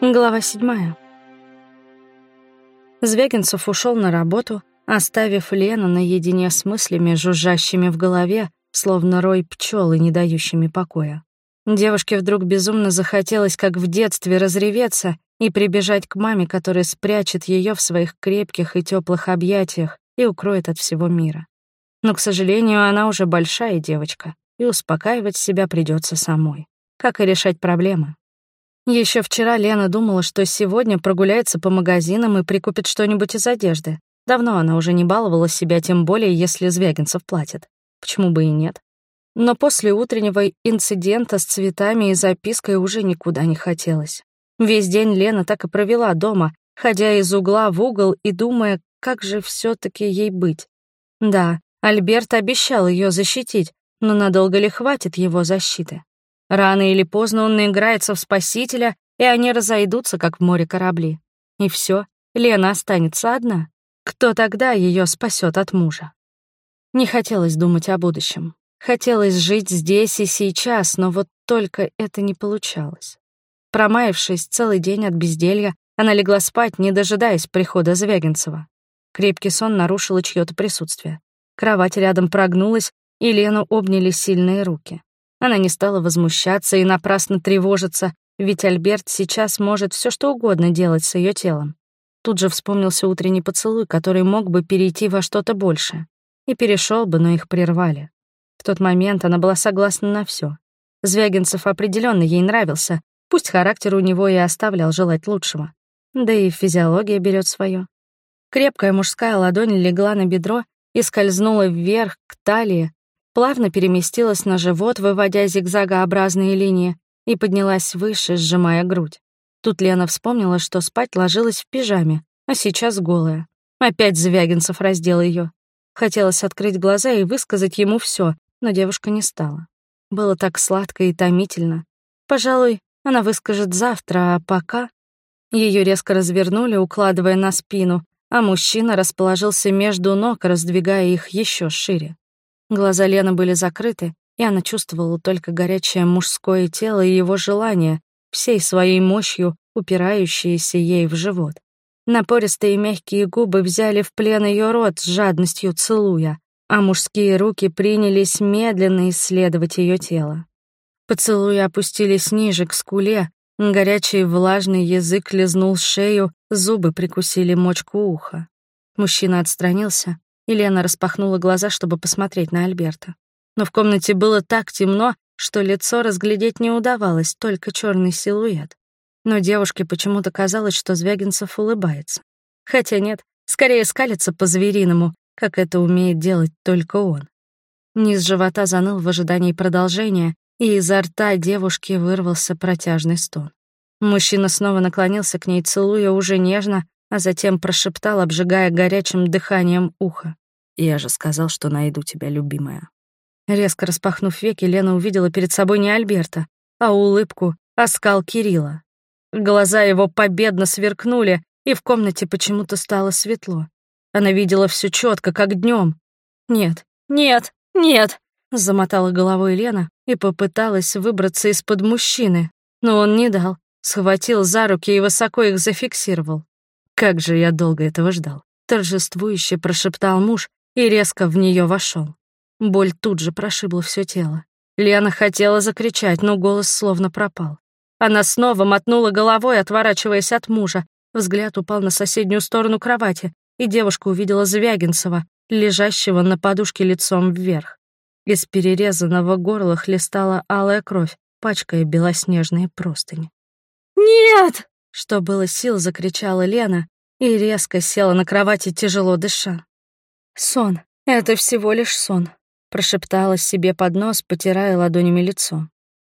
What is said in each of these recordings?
Глава седьмая. Звягинцев ушел на работу, оставив Лену наедине с мыслями, жужжащими в голове, словно рой пчел и не дающими покоя. Девушке вдруг безумно захотелось, как в детстве, разреветься и прибежать к маме, которая спрячет ее в своих крепких и теплых объятиях и укроет от всего мира. Но, к сожалению, она уже большая девочка, и успокаивать себя придется самой. Как и решать проблемы. Еще вчера Лена думала, что сегодня прогуляется по магазинам и прикупит что-нибудь из одежды. Давно она уже не баловала себя, тем более, если Звягинцев платит. Почему бы и нет? Но после утреннего инцидента с цветами и запиской уже никуда не хотелось. Весь день Лена так и провела дома, ходя из угла в угол и думая, как же все таки ей быть. Да, Альберт обещал ее защитить, но надолго ли хватит его защиты? Рано или поздно он наиграется в спасителя, и они разойдутся, как в море корабли. И все, Лена останется одна. Кто тогда ее спасет от мужа? Не хотелось думать о будущем. Хотелось жить здесь и сейчас, но вот только это не получалось. Промаявшись целый день от безделья, она легла спать, не дожидаясь прихода Звягинцева. Крепкий сон нарушил чьё-то присутствие. Кровать рядом прогнулась, и Лену обняли сильные руки. Она не стала возмущаться и напрасно тревожиться, ведь Альберт сейчас может все что угодно делать с ее телом. Тут же вспомнился утренний поцелуй, который мог бы перейти во что-то большее. И перешел бы, но их прервали. В тот момент она была согласна на все. Звягинцев определенно ей нравился, пусть характер у него и оставлял желать лучшего. Да и физиология берет свое. Крепкая мужская ладонь легла на бедро и скользнула вверх к талии, плавно переместилась на живот, выводя зигзагообразные линии, и поднялась выше, сжимая грудь. Тут Лена вспомнила, что спать ложилась в пижаме, а сейчас голая. Опять Звягинцев раздел ее. Хотелось открыть глаза и высказать ему все, но девушка не стала. Было так сладко и томительно. Пожалуй, она выскажет завтра, а пока... Ее резко развернули, укладывая на спину, а мужчина расположился между ног, раздвигая их еще шире. Глаза Лены были закрыты, и она чувствовала только горячее мужское тело и его желание, всей своей мощью упирающиеся ей в живот. Напористые мягкие губы взяли в плен ее рот с жадностью целуя, а мужские руки принялись медленно исследовать ее тело. Поцелуи опустились ниже, к скуле, горячий влажный язык лизнул шею, зубы прикусили мочку уха. Мужчина отстранился, и Лена распахнула глаза, чтобы посмотреть на Альберта. Но в комнате было так темно, что лицо разглядеть не удавалось, только черный силуэт. Но девушке почему-то казалось, что Звягинцев улыбается. Хотя нет, скорее скалится по-звериному, как это умеет делать только он. Низ живота заныл в ожидании продолжения, и изо рта девушки вырвался протяжный стон. Мужчина снова наклонился к ней, целуя уже нежно, а затем прошептал, обжигая горячим дыханием ухо. «Я же сказал, что найду тебя, любимая». Резко распахнув веки, Лена увидела перед собой не Альберта, а улыбку, оскал Кирилла. Глаза его победно сверкнули, и в комнате почему-то стало светло. Она видела все четко, как днем. «Нет, нет, нет!» — замотала головой Лена и попыталась выбраться из-под мужчины, но он не дал, схватил за руки и высоко их зафиксировал. Как же я долго этого ждал. Торжествующе прошептал муж и резко в нее вошел. Боль тут же прошибла все тело. Лена хотела закричать, но голос словно пропал. Она снова мотнула головой, отворачиваясь от мужа. Взгляд упал на соседнюю сторону кровати, и девушка увидела Звягинцева, лежащего на подушке лицом вверх. Из перерезанного горла хлестала алая кровь, пачкая белоснежные простыни. «Нет!» Что было сил, закричала Лена и резко села на кровати, тяжело дыша. «Сон. Это всего лишь сон», — прошептала себе под нос, потирая ладонями лицо.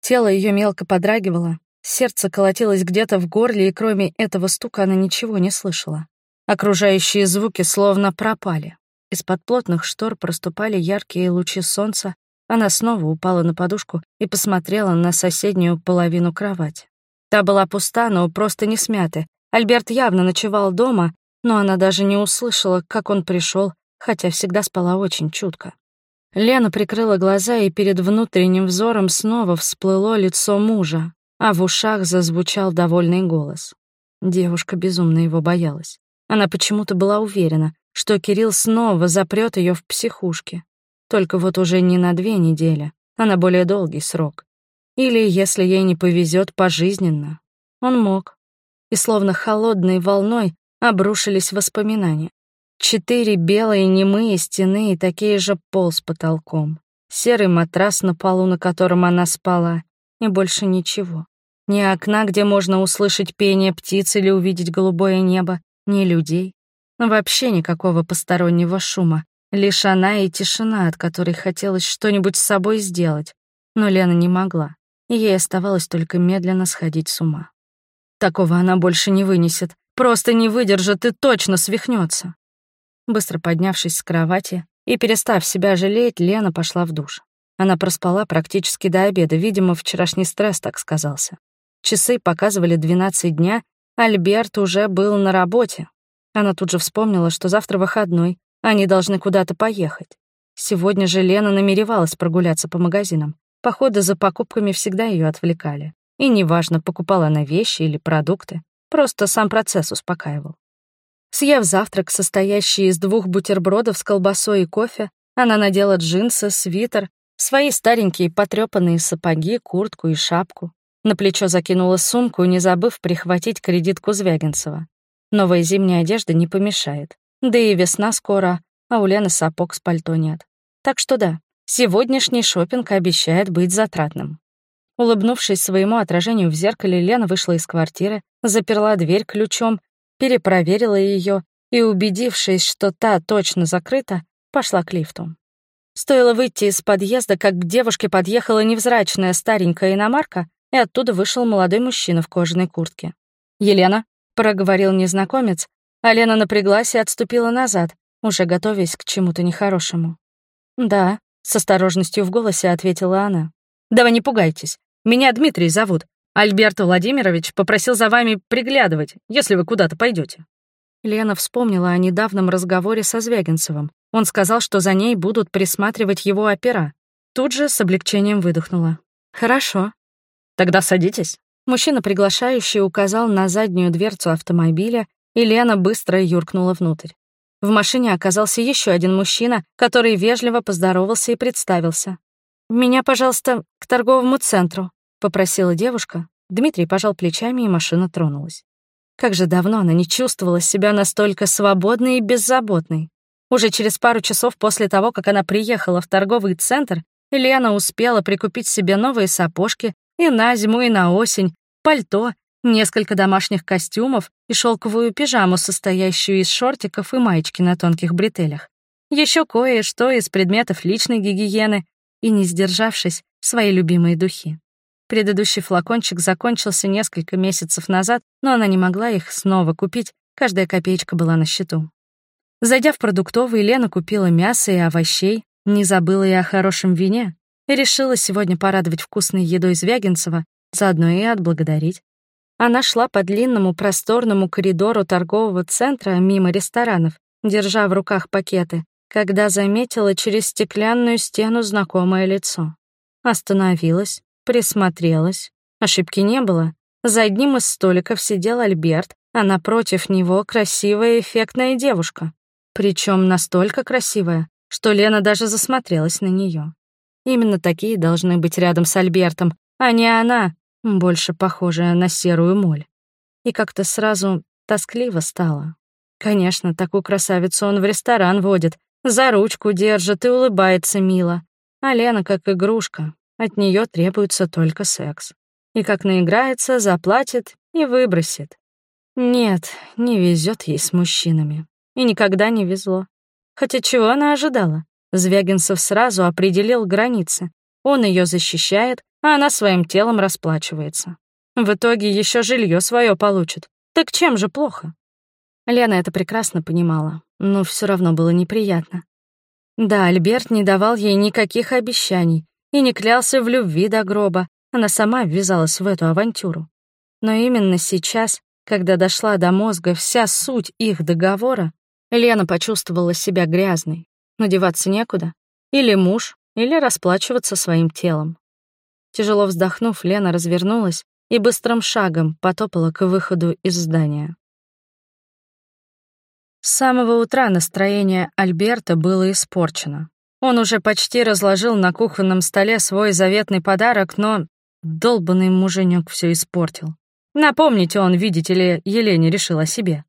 Тело ее мелко подрагивало, сердце колотилось где-то в горле, и кроме этого стука она ничего не слышала. Окружающие звуки словно пропали. Из-под плотных штор проступали яркие лучи солнца. Она снова упала на подушку и посмотрела на соседнюю половину кровати. Та была пуста, но просто не смяты. Альберт явно ночевал дома, но она даже не услышала, как он пришел, хотя всегда спала очень чутко. Лена прикрыла глаза, и перед внутренним взором снова всплыло лицо мужа. а в ушах зазвучал довольный голос. Девушка безумно его боялась. Она почему-то была уверена, что Кирилл снова запрет ее в психушке. Только вот уже не на две недели, а на более долгий срок. Или, если ей не повезет, пожизненно. Он мог. И словно холодной волной обрушились воспоминания. Четыре белые немые стены и такие же пол с потолком. Серый матрас на полу, на котором она спала. И больше ничего. Ни окна, где можно услышать пение птиц или увидеть голубое небо, ни людей. Вообще никакого постороннего шума. Лишь она и тишина, от которой хотелось что-нибудь с собой сделать. Но Лена не могла и ей оставалось только медленно сходить с ума. Такого она больше не вынесет, просто не выдержит и точно свихнется. Быстро поднявшись с кровати и перестав себя жалеть, Лена пошла в душ. Она проспала практически до обеда, видимо, вчерашний стресс так сказался. Часы показывали 12 дня, Альберт уже был на работе. Она тут же вспомнила, что завтра выходной, они должны куда-то поехать. Сегодня же Лена намеревалась прогуляться по магазинам. Походы за покупками всегда ее отвлекали. И неважно, покупала она вещи или продукты, просто сам процесс успокаивал. Съев завтрак, состоящий из двух бутербродов с колбасой и кофе, она надела джинсы, свитер, свои старенькие потрёпанные сапоги, куртку и шапку. На плечо закинула сумку, не забыв прихватить кредитку Звягинцева. Новая зимняя одежда не помешает. Да и весна скоро, а у Лены сапог с пальто нет. Так что да, Сегодняшний шопинг обещает быть затратным. Улыбнувшись своему отражению в зеркале, Лена вышла из квартиры, заперла дверь ключом, перепроверила ее и, убедившись, что та точно закрыта, пошла к лифту. Стоило выйти из подъезда, как к девушке подъехала невзрачная старенькая иномарка, и оттуда вышел молодой мужчина в кожаной куртке. «Елена», — проговорил незнакомец, а Лена напряглась и отступила назад, уже готовясь к чему-то нехорошему. «Да», с осторожностью в голосе ответила она. «Да вы не пугайтесь. Меня Дмитрий зовут. Альберт Владимирович попросил за вами приглядывать, если вы куда-то пойдете. Лена вспомнила о недавнем разговоре со Звягинцевым. Он сказал, что за ней будут присматривать его опера. Тут же с облегчением выдохнула. «Хорошо». «Тогда садитесь». Мужчина, приглашающий, указал на заднюю дверцу автомобиля, и Лена быстро юркнула внутрь. В машине оказался еще один мужчина, который вежливо поздоровался и представился. «Меня, пожалуйста, к торговому центру», — попросила девушка. Дмитрий пожал плечами, и машина тронулась. Как же давно она не чувствовала себя настолько свободной и беззаботной. Уже через пару часов после того, как она приехала в торговый центр, Лена успела прикупить себе новые сапожки и на зиму, и на осень, пальто несколько домашних костюмов и шелковую пижаму, состоящую из шортиков и маечки на тонких бретелях. Еще кое-что из предметов личной гигиены и, не сдержавшись, свои любимые духи. Предыдущий флакончик закончился несколько месяцев назад, но она не могла их снова купить, каждая копеечка была на счету. Зайдя в продуктовый, Лена купила мясо и овощей, не забыла и о хорошем вине, и решила сегодня порадовать вкусной едой Звягинцева, заодно и отблагодарить. Она шла по длинному просторному коридору торгового центра мимо ресторанов, держа в руках пакеты, когда заметила через стеклянную стену знакомое лицо. Остановилась, присмотрелась. Ошибки не было. За одним из столиков сидел Альберт, а напротив него красивая эффектная девушка. Причем настолько красивая, что Лена даже засмотрелась на нее. Именно такие должны быть рядом с Альбертом, а не она, больше похожая на серую моль. И как-то сразу тоскливо стало. Конечно, такую красавицу он в ресторан водит, за ручку держит и улыбается мило. А Лена как игрушка, от нее требуется только секс. И как наиграется, заплатит и выбросит. Нет, не везет ей с мужчинами. И никогда не везло. Хотя чего она ожидала? Звягинцев сразу определил границы. Он ее защищает, а она своим телом расплачивается. В итоге еще жилье свое получит. Так чем же плохо? Лена это прекрасно понимала, но все равно было неприятно. Да, Альберт не давал ей никаких обещаний и не клялся в любви до гроба. Она сама ввязалась в эту авантюру. Но именно сейчас, когда дошла до мозга вся суть их договора, Лена почувствовала себя грязной. Но деваться некуда. Или муж, или расплачиваться своим телом. Тяжело вздохнув, Лена развернулась и быстрым шагом потопала к выходу из здания. С самого утра настроение Альберта было испорчено. Он уже почти разложил на кухонном столе свой заветный подарок, но долбанный муженек все испортил. Напомните он, видите ли, Елене решил о себе.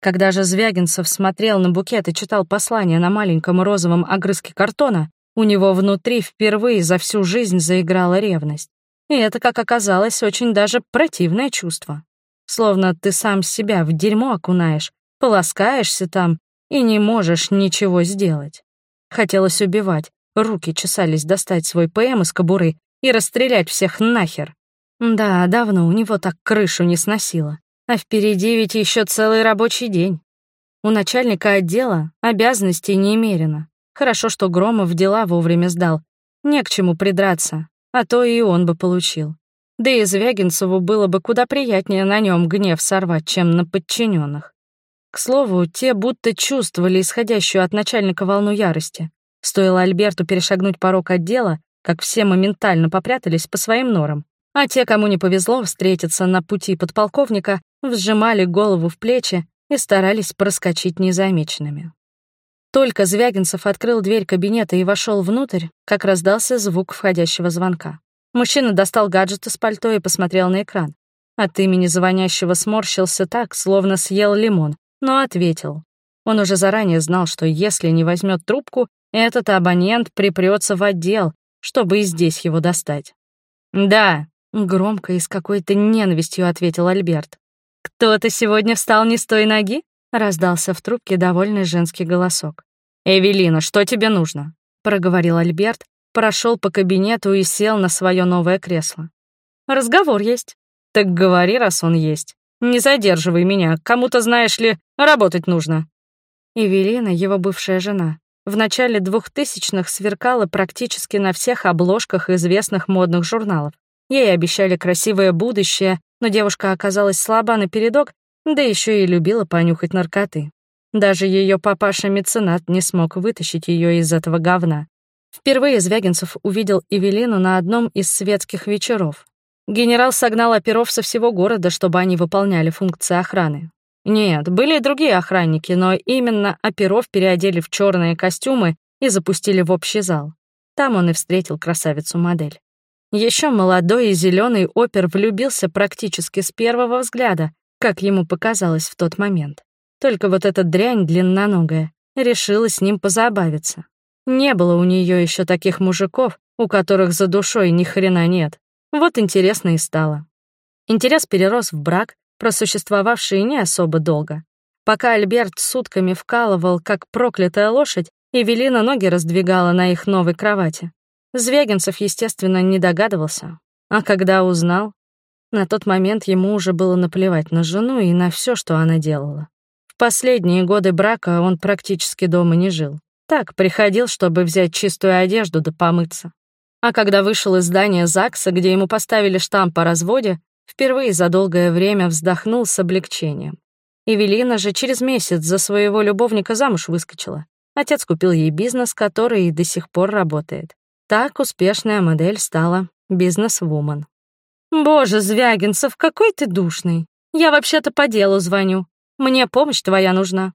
Когда же Звягинцев смотрел на букет и читал послание на маленьком розовом огрызке картона, у него внутри впервые за всю жизнь заиграла ревность. И это, как оказалось, очень даже противное чувство. Словно ты сам себя в дерьмо окунаешь, полоскаешься там и не можешь ничего сделать. Хотелось убивать, руки чесались достать свой ПМ из кобуры и расстрелять всех нахер. Да, давно у него так крышу не сносило. А впереди ведь еще целый рабочий день. У начальника отдела обязанностей немерено. Хорошо, что Громов дела вовремя сдал. Не к чему придраться, а то и он бы получил. Да и Звягинцеву было бы куда приятнее на нем гнев сорвать, чем на подчиненных. К слову, те будто чувствовали исходящую от начальника волну ярости. Стоило Альберту перешагнуть порог отдела, как все моментально попрятались по своим норам. А те, кому не повезло встретиться на пути подполковника, вжимали голову в плечи и старались проскочить незамеченными. Только Звягинцев открыл дверь кабинета и вошел внутрь, как раздался звук входящего звонка. Мужчина достал гаджет из пальто и посмотрел на экран. От имени звонящего сморщился так, словно съел лимон, но ответил. Он уже заранее знал, что если не возьмет трубку, этот абонент припрется в отдел, чтобы и здесь его достать. «Да», — громко и с какой-то ненавистью ответил Альберт. «Кто-то сегодня встал не с той ноги?» — раздался в трубке довольный женский голосок. «Эвелина, что тебе нужно?» — проговорил Альберт, прошел по кабинету и сел на свое новое кресло. «Разговор есть». «Так говори, раз он есть. Не задерживай меня, кому-то, знаешь ли, работать нужно». Эвелина, его бывшая жена, в начале двухтысячных сверкала практически на всех обложках известных модных журналов. Ей обещали красивое будущее, но девушка оказалась слаба напередок, да еще и любила понюхать наркоты. Даже ее папаша-меценат не смог вытащить ее из этого говна. Впервые Звягинцев увидел Эвелину на одном из светских вечеров. Генерал согнал оперов со всего города, чтобы они выполняли функции охраны. Нет, были и другие охранники, но именно оперов переодели в черные костюмы и запустили в общий зал. Там он и встретил красавицу-модель. Еще молодой и зеленый опер влюбился практически с первого взгляда, как ему показалось в тот момент. Только вот эта дрянь длинноногая решила с ним позабавиться. Не было у нее еще таких мужиков, у которых за душой ни хрена нет. Вот интересно и стало. Интерес перерос в брак, просуществовавший не особо долго. Пока Альберт сутками вкалывал, как проклятая лошадь, Эвелина ноги раздвигала на их новой кровати. Звягинцев, естественно, не догадывался. А когда узнал, на тот момент ему уже было наплевать на жену и на все, что она делала. В последние годы брака он практически дома не жил. Так, приходил, чтобы взять чистую одежду да помыться. А когда вышел из здания ЗАГСа, где ему поставили штамп о разводе, впервые за долгое время вздохнул с облегчением. Эвелина же через месяц за своего любовника замуж выскочила. Отец купил ей бизнес, который и до сих пор работает. Так успешная модель стала бизнес-вумен. «Боже, Звягинцев, какой ты душный! Я вообще-то по делу звоню. Мне помощь твоя нужна».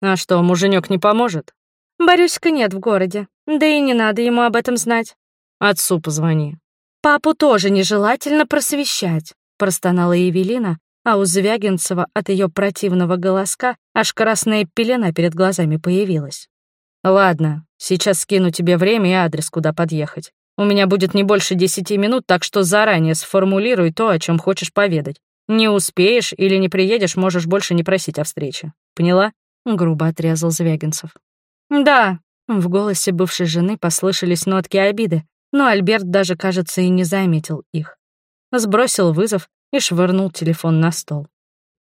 «А что, муженек не поможет?» «Борюська нет в городе, да и не надо ему об этом знать. Отцу позвони. Папу тоже нежелательно просвещать, простонала Евелина, а у Звягинцева от ее противного голоска аж красная пелена перед глазами появилась. «Ладно, сейчас скину тебе время и адрес, куда подъехать. У меня будет не больше десяти минут, так что заранее сформулируй то, о чем хочешь поведать. Не успеешь или не приедешь, можешь больше не просить о встрече. Поняла?» — грубо отрезал Звягинцев. «Да», — в голосе бывшей жены послышались нотки обиды, но Альберт даже, кажется, и не заметил их. Сбросил вызов и швырнул телефон на стол.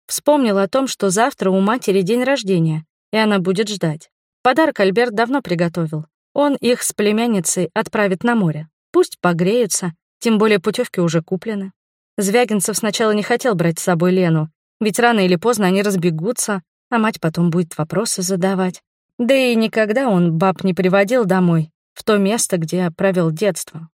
Вспомнил о том, что завтра у матери день рождения, и она будет ждать. Подарок Альберт давно приготовил. Он их с племянницей отправит на море. Пусть погреются, тем более путевки уже куплены. Звягинцев сначала не хотел брать с собой Лену, ведь рано или поздно они разбегутся, а мать потом будет вопросы задавать. Да и никогда он баб не приводил домой, в то место, где провел детство.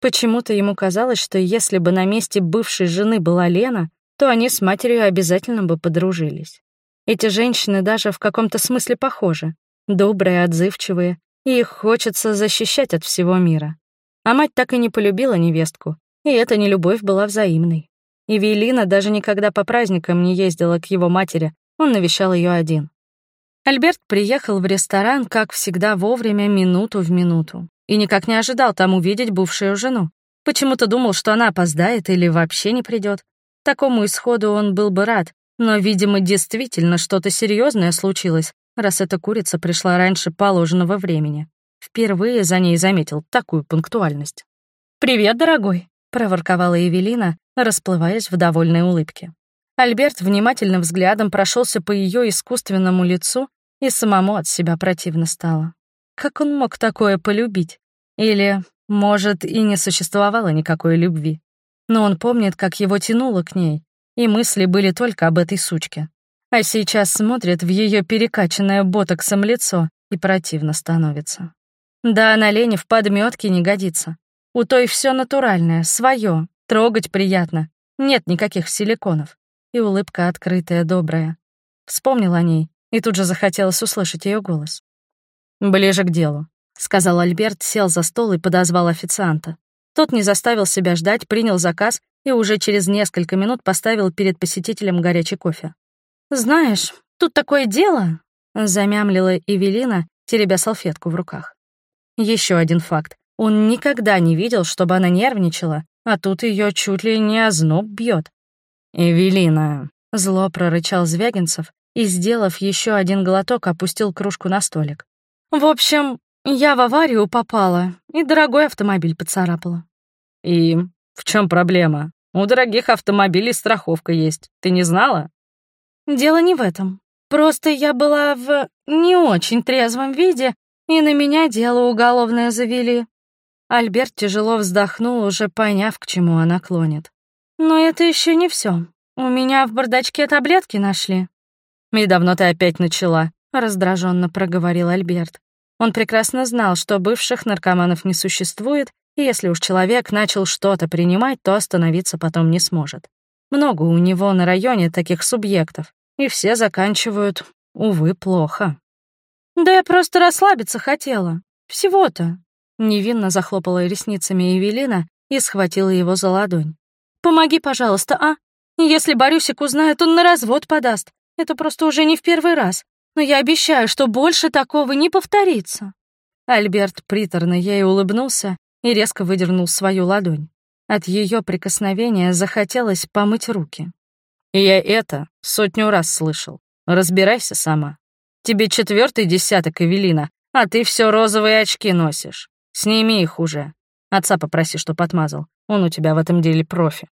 Почему-то ему казалось, что если бы на месте бывшей жены была Лена, то они с матерью обязательно бы подружились. Эти женщины даже в каком-то смысле похожи. Добрые, отзывчивые, и их хочется защищать от всего мира. А мать так и не полюбила невестку, и эта нелюбовь была взаимной. И Велина даже никогда по праздникам не ездила к его матери, он навещал ее один. Альберт приехал в ресторан, как всегда, вовремя, минуту в минуту и никак не ожидал там увидеть бывшую жену. Почему-то думал, что она опоздает или вообще не придет. Такому исходу он был бы рад, но, видимо, действительно что-то серьезное случилось, раз эта курица пришла раньше положенного времени. Впервые за ней заметил такую пунктуальность. «Привет, дорогой», — проворковала Евелина, расплываясь в довольной улыбке. Альберт внимательным взглядом прошелся по ее искусственному лицу, и самому от себя противно стало. Как он мог такое полюбить? Или, может, и не существовало никакой любви. Но он помнит, как его тянуло к ней, и мысли были только об этой сучке. А сейчас смотрит в ее перекачанное ботоксом лицо и противно становится. Да, на Лене в подметке не годится. У той все натуральное, свое, трогать приятно. Нет никаких силиконов. И улыбка открытая, добрая. Вспомнил о ней, и тут же захотелось услышать ее голос. «Ближе к делу», — сказал Альберт, сел за стол и подозвал официанта. Тот не заставил себя ждать, принял заказ и уже через несколько минут поставил перед посетителем горячий кофе. «Знаешь, тут такое дело», — замямлила Эвелина, теребя салфетку в руках. Еще один факт. Он никогда не видел, чтобы она нервничала, а тут ее чуть ли не озноб бьет. «Эвелина», — зло прорычал Звягинцев и, сделав еще один глоток, опустил кружку на столик. В общем, я в аварию попала и дорогой автомобиль поцарапала. И в чем проблема? У дорогих автомобилей страховка есть. Ты не знала? Дело не в этом. Просто я была в не очень трезвом виде, и на меня дело уголовное завели. Альберт тяжело вздохнул, уже поняв, к чему она клонит. Но это еще не все. У меня в бардачке таблетки нашли. И давно ты опять начала? — раздраженно проговорил Альберт. Он прекрасно знал, что бывших наркоманов не существует, и если уж человек начал что-то принимать, то остановиться потом не сможет. Много у него на районе таких субъектов, и все заканчивают, увы, плохо. «Да я просто расслабиться хотела. Всего-то». Невинно захлопала ресницами Евелина и схватила его за ладонь. «Помоги, пожалуйста, а? Если Борюсик узнает, он на развод подаст. Это просто уже не в первый раз но я обещаю, что больше такого не повторится». Альберт приторно ей улыбнулся и резко выдернул свою ладонь. От ее прикосновения захотелось помыть руки. И я это сотню раз слышал. Разбирайся сама. Тебе четвертый десяток, Эвелина, а ты все розовые очки носишь. Сними их уже. Отца попроси, чтоб отмазал. Он у тебя в этом деле профи.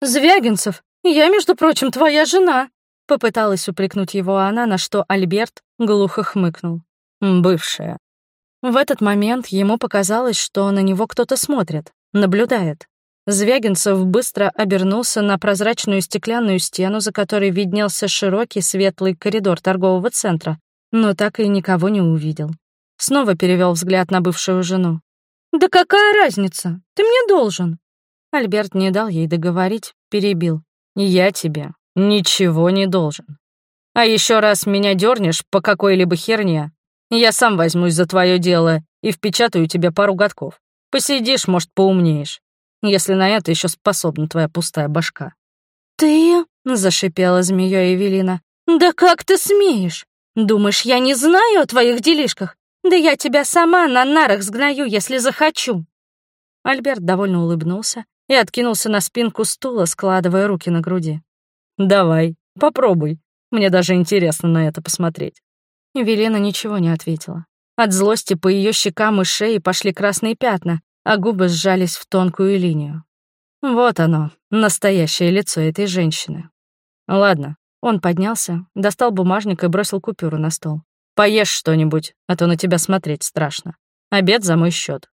Звягинцев, я, между прочим, твоя жена. Попыталась упрекнуть его она, на что Альберт глухо хмыкнул. «Бывшая». В этот момент ему показалось, что на него кто-то смотрит, наблюдает. Звягинцев быстро обернулся на прозрачную стеклянную стену, за которой виднелся широкий светлый коридор торгового центра, но так и никого не увидел. Снова перевел взгляд на бывшую жену. «Да какая разница? Ты мне должен!» Альберт не дал ей договорить, перебил. «Я тебе Ничего не должен. А еще раз меня дернешь по какой-либо херне, я сам возьмусь за твое дело и впечатаю тебе пару годков. Посидишь, может, поумнеешь, если на это еще способна твоя пустая башка. Ты, зашипела змея Эвелина, да как ты смеешь? Думаешь, я не знаю о твоих делишках? Да я тебя сама на нарах сгною, если захочу. Альберт довольно улыбнулся и откинулся на спинку стула, складывая руки на груди. «Давай, попробуй. Мне даже интересно на это посмотреть». Велена ничего не ответила. От злости по ее щекам и шее пошли красные пятна, а губы сжались в тонкую линию. Вот оно, настоящее лицо этой женщины. Ладно, он поднялся, достал бумажник и бросил купюру на стол. «Поешь что-нибудь, а то на тебя смотреть страшно. Обед за мой счет.